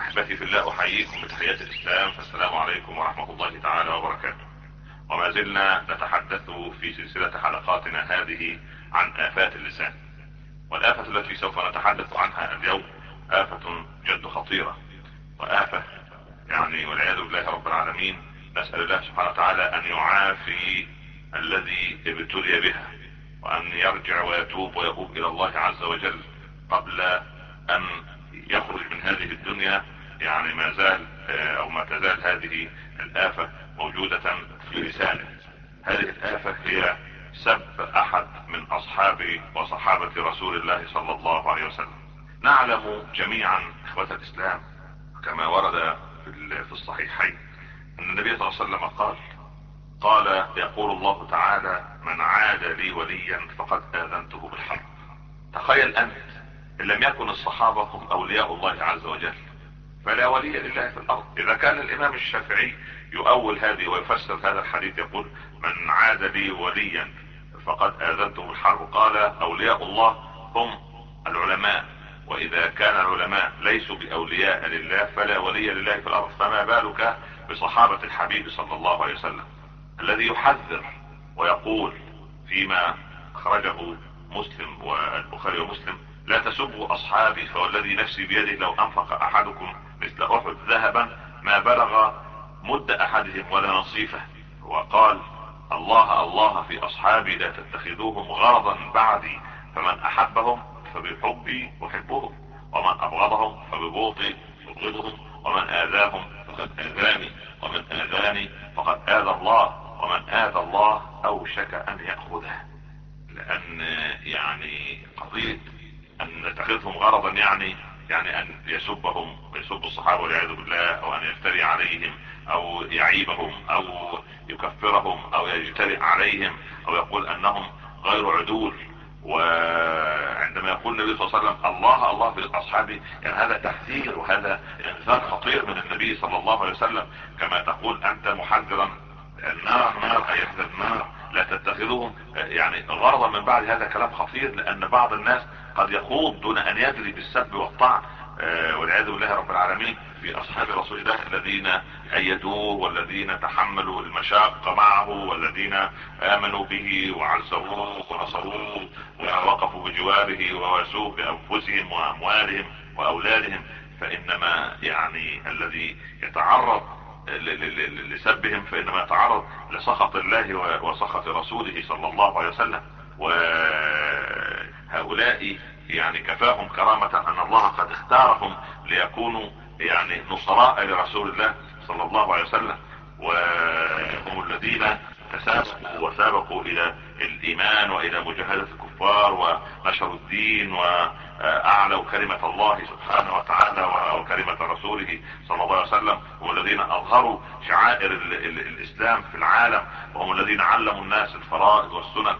أحبتي في الله أحييكم بتحيات الإسلام فالسلام عليكم ورحمة الله تعالى وبركاته. وما زلنا نتحدث في سلسلة حلقاتنا هذه عن آفات اللسان. والآفة التي سوف نتحدث عنها اليوم آفة جد خطيرة. وآفة يعني والعياذ بالله رب العالمين نسأل الله سبحانه وتعالى أن يعافي الذي ابتلي بها وأن يرجع ويتوب ويقوم إلى الله عز وجل قبل أن يخرج من هذه الدنيا يعني ما زال أو ما تزال هذه الآفة موجودة في لسانه. هذه الآفة هي سب أحد من أصحاب وصحابة رسول الله صلى الله عليه وسلم. نعلم جميعا إخوة الإسلام كما ورد في الصحيحين أن النبي صلى الله عليه وسلم قال قال يقول الله تعالى من عاد لي وليا فقد آذنته بالحرب تخيل أنت ان لم يكن الصحابة هم أولياء الله عز وجل. فلا ولي لله في الأرض. إذا كان الإمام الشافعي يؤول هذه ويفسر هذا الحديث يقول من عاد لي وليا فقد آذنته بالحرب قال أولياء الله هم العلماء. وإذا كان العلماء ليسوا بأولياء لله فلا ولي لله في الأرض. فما بالك بصحابة الحبيب صلى الله عليه وسلم الذي يحذر ويقول فيما أخرجه مسلم والبخاري ومسلم لا تسبوا أصحابي فوالذي نفسي بيده لو أنفق أحدكم مثل أحد ذهبا ما بلغ مد أحدهم ولا نصيفه. وقال الله الله في أصحابي لا تتخذوهم غرضا بعدي. فمن أحبهم فبحبي أحبهم ومن أبغضهم فببغضي أبغضهم ومن آذاهم فقد آذاني ومن آذاني فقد آذى الله ومن آذى الله أوشك أن يأخذه. لأن يعني قضية أن نتخذهم غرضا يعني يعني أن يسبهم ويسب الصحابة والعياذ بالله أو أن يفتري عليهم أو يعيبهم أو يكفرهم أو يجترئ عليهم أو يقول أنهم غير عدول. وعندما يقول النبي صلى الله عليه وسلم الله الله في أصحابه يعني هذا تحذير وهذا إنذار خطير من النبي صلى الله عليه وسلم. كما تقول أنت محذرا النار نار أي النار؟ لا تتخذوهم يعني غرضا من بعد هذا كلام خطير لأن بعض الناس قد يخوض دون أن يدري بالسب والطعن. والعياذ بالله رب العالمين في أصحاب رسول الله الذين ايدوه والذين تحملوا المشاق معه والذين آمنوا به وعزروه ونصروه ووقفوا بجواره وواسوه بأنفسهم وأموالهم وأولادهم. فإنما يعني الذي يتعرض لسبهم فإنما يتعرض لسخط الله وسخط رسوله صلى الله عليه وسلم. وهؤلاء يعني كفاهم كرامة أن الله قد اختارهم ليكونوا يعني نصراء لرسول الله صلى الله عليه وسلم. وهم الذين تسابقوا وسابقوا إلى الإيمان وإلى مجاهدة الكفار ونشروا الدين واعلوا كلمة الله سبحانه وتعالى وكلمة رسوله صلى الله عليه وسلم هم الذين أظهروا شعائر ال ال الإسلام في العالم وهم الذين علموا الناس الفرائض والسنن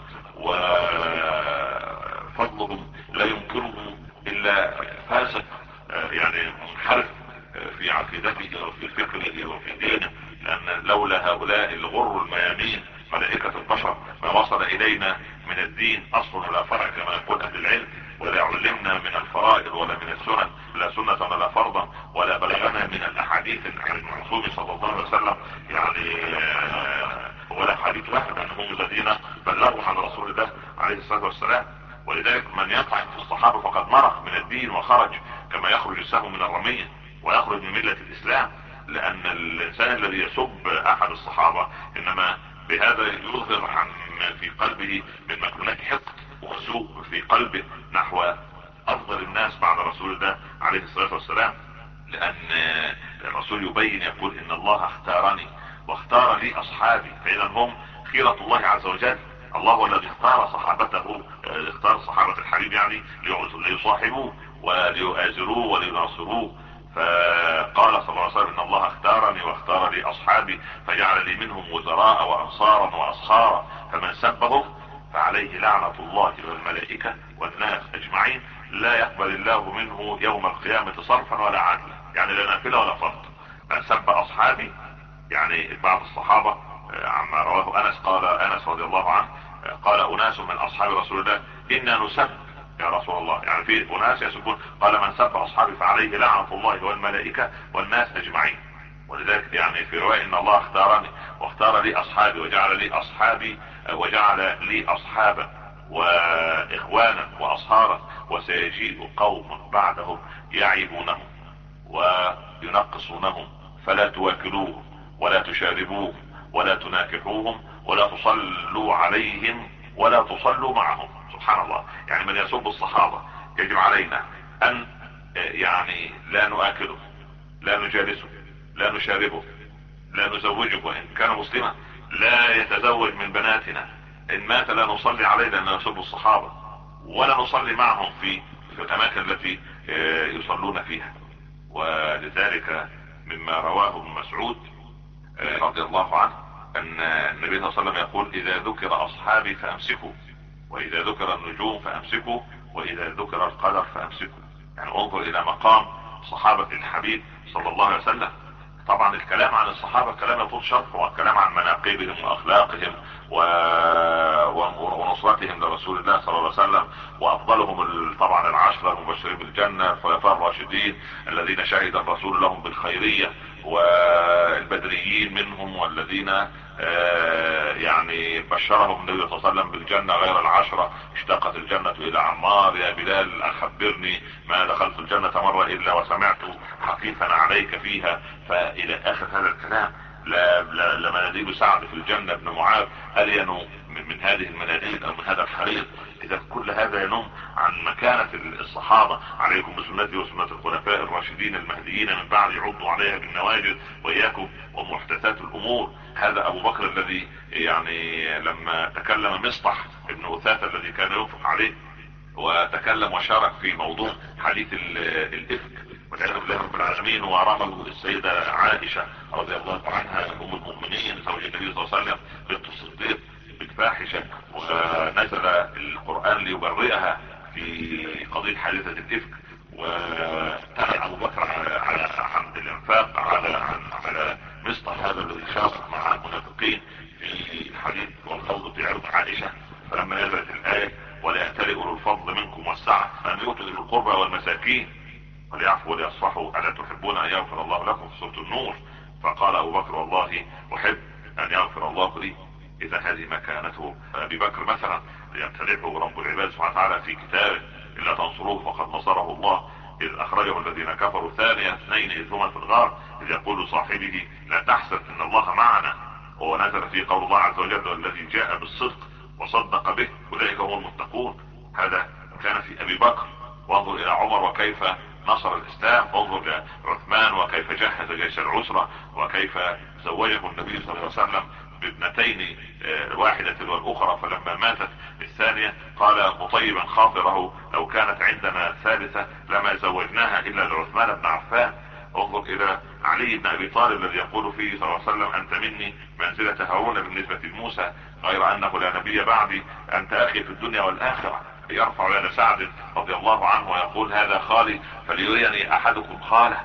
وفضلهم لا ينكره إلا فاسق يعني منحرف في عقيدته وفي فكره وفي دينه لأن لولا هؤلاء الغر الميامين ملائكة البشر ما وصل إلينا من الدين أصل ولا فرع كما يقول أهل العلم. ولا علمنا من الفرائض ولا من السنن. لا سنة ولا فرضا ولا بلغنا من الأحاديث عن المعصوم صلى الله عليه وسلم. يعني ولا حديث واحد انهم الذين بلغوا عن رسول الله عليه الصلاة والسلام. ولذلك من يطعن في الصحابة فقد مرق من الدين وخرج كما يخرج السهم من الرمية ويخرج من ملة الإسلام. لأن الإنسان الذي يسب أحد الصحابة إنما بهذا يظهر عن ما في قلبه من مكنونات حقد. وسوء في قلبه نحو أفضل الناس بعد رسول الله عليه الصلاة والسلام لأن الرسول يبين يقول إن الله اختارني واختار لي أصحابي. فإذا هم خيرة الله عز وجل. الله الذي اختار صحابته اختار صحابة الحبيب يعني ليصاحبوه وليؤازروه وليناصروه. فقال صلى الله عليه وسلم إن الله اختارني واختار لي أصحابي فجعل لي منهم وزراء وأنصارا واصهارا فمن سبهم فعليه لعنة الله والملائكة والناس أجمعين لا يقبل الله منه يوم القيامة صرفا ولا عدلا. يعني لا نافلة ولا فرض. من سب أصحابي يعني بعض الصحابة عما رواه أنس قال أنس رضي الله عنه قال أناس من أصحاب رسول الله إنا نسب يا رسول الله. يعني في أناس يسبون قال من سب أصحابي فعليه لعنة الله والملائكة والناس أجمعين. ولذلك يعني في رواية إن الله اختارني واختار لي أصحابي وجعل لي أصحابي وجعل لي أصحابا وإخوانا وأصهارا وسيجيء قوم بعدهم يعيبونهم وينقصونهم فلا تواكلوهم ولا تشاربوهم ولا تناكحوهم ولا تصلوا عليهم ولا تصلوا معهم. سبحان الله. يعني من يسب الصحابة يجب علينا أن يعني لا نؤكله لا نجالسه لا نشاربه لا نزوجه وإن كان مسلما لا يتزوج من بناتنا. إن مات لا نصلي عليه لأن يسب الصحابة ولا نصلي معهم في في الأماكن التي آه، يصلون فيها. ولذلك مما رواه ابن مسعود آه، رضي الله عنه أن النبي صلى الله عليه وسلم يقول إذا ذكر أصحابي فأمسكوا وإذا ذكر النجوم فأمسكوا وإذا ذكر القدر فأمسكوا. يعني انظر إلى مقام صحابة الحبيب صلى الله عليه وسلم طبعا الكلام عن الصحابة كلام يطول شرحه والكلام عن مناقبهم وأخلاقهم و... ونصرتهم لرسول الله صلى الله عليه وسلم وأفضلهم طبعا العشرة المبشرين بالجنة الخلفاء الراشدين الذين شهد الرسول لهم بالخيرية والبدريين منهم والذين آه، يعني بشرهم النبي صلى الله عليه وسلم بالجنة غير العشرة. اشتقت الجنة إلى عمار يا بلال أخبرني ما دخلت الجنة مرة إلا وسمعت حقيقا عليك فيها فإلى آخر هذا الكلام لا لا لمناديل سعد في الجنة ابن معاذ. الين من, من هذه المناديل أو من هذا الحريق إذا كل هذا ينم عن مكانة الصحابة. عليكم بسنتي وسنة الخلفاء الراشدين المهديين من بعد يعضوا عليها بالنواجذ وإياكم ومحدثات الأمور. هذا أبو بكر الذي يعني لما تكلم مصطح ابن وثاثة الذي كان ينفق عليه وتكلم وشارك في موضوع حديث الإفك. والعياذ بالله رب العالمين ورمه السيدة عائشة رضي الله عنها أم المؤمنين زوج النبي صلى الله عليه وسلم بنت الصديق بالفاحشة ونزل القرآن ليبرئها في قضية حادثة الإفك وتابع أبو بكر على حمد الإنفاق على على مصطح هذا الذي شاصح مع المنافقين في الحديث والخوض في عرض عائشة. فلما نزلت الآية ولا يأتلئ الفضل منكم والسعة ان يؤتوا القربى والمساكين وليعفوا وليصفحوا. ألا تحبون أن يغفر الله لكم في سورة النور؟ فقال أبو بكر والله أحب أن يغفر الله لي إذا هذه مكانته. أبي بكر مثلا يمتلكه رب العباد سبحانه وتعالى في كتابه إلا تنصروه فقد نصره الله. إذ أخرجه الذين كفروا ثانية اثنين إذ هما في الغار إذ يقول لصاحبه لا تحسب إن الله معنا. وهو نزل في قول الله عز وجل والذي جاء بالصدق وصدق به أولئك هم المتقون. هذا كان في أبي بكر. وانظر إلى عمر وكيف نصر الإسلام انظر لعثمان وكيف جهز جيش العسرة وكيف زوجه النبي صلى الله عليه وسلم بابنتين آه، واحدة والأخرى. فلما ماتت الثانية قال مطيبا خاطره لو كانت عندنا ثالثة لما زوجناها إلا لعثمان بن عفان. انظر إلى علي بن أبي طالب الذي يقول فيه صلى الله عليه وسلم أنت مني منزلة هارون بالنسبة لموسى غير أنه لا نبي بعدي أنت أخي في الدنيا والآخرة. يرفع يد سعد رضي الله عنه ويقول هذا خالي فليريني أحدكم خاله.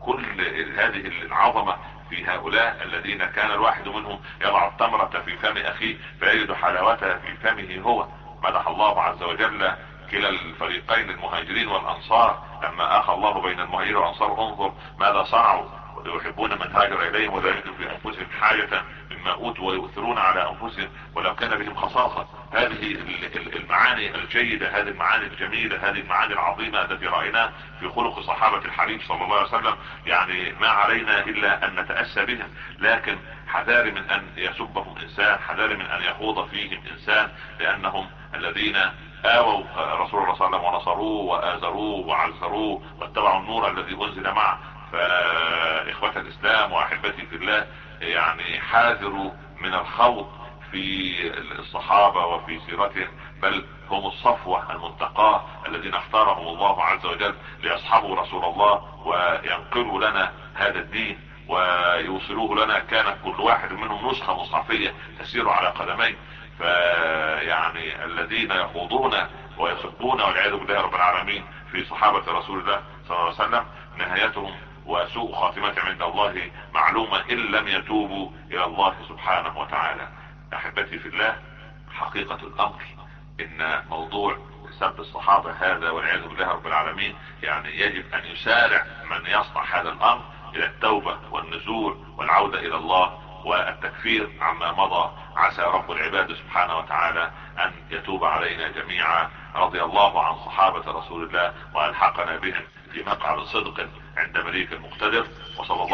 كل هذه العظمة في هؤلاء الذين كان الواحد منهم يضع التمرة في فم أخيه فيجد حلاوتها في فمه هو. مدح الله عز وجل كلا الفريقين المهاجرين والأنصار. لما آخى الله بين المهاجرين والأنصار انظر ماذا صنعوا. ويحبون من هاجر إليهم ولا في أنفسهم حاجة مما أوتوا ويؤثرون على أنفسهم ولو كان بهم خصاصة. هذه المعاني الجيدة هذه المعاني الجميلة هذه المعاني العظيمة التي رأيناها في خلق صحابة الحبيب صلى الله عليه وسلم. يعني ما علينا إلا أن نتأسى بهم لكن حذار من أن يسبهم إنسان حذار من أن يخوض فيهم إنسان لأنهم الذين آووا رسول الله صلى الله عليه وسلم ونصروه وآزروه وعزروه واتبعوا النور الذي أنزل معه. فإخوة الإسلام وأحبتي في الله يعني حاذروا من الخوض في الصحابة وفي سيرتهم بل هم الصفوة المنتقاة الذين اختارهم الله عز وجل ليصحبوا رسول الله وينقلوا لنا هذا الدين ويوصلوه لنا. كانت كل واحد منهم نسخة مصحفية تسير على قدمين فيعني الذين يخوضون ويصدون والعياذ بالله رب العالمين في صحابة رسول الله صلى الله عليه وسلم نهايتهم وسوء خاتمة عند الله معلومة إن لم يتوبوا إلى الله سبحانه وتعالى. أحبتي في الله حقيقة الأمر إن موضوع سب الصحابة هذا والعياذ بالله رب العالمين يعني يجب أن يسارع من يصنع هذا الأمر إلى التوبة والنزول والعودة إلى الله والتكفير عما مضى. عسى رب العباد سبحانه وتعالى أن يتوب علينا جميعا. رضي الله عن صحابة رسول الله وألحقنا بهم في مقعد صدق عند مليك المقتدر وصلى الله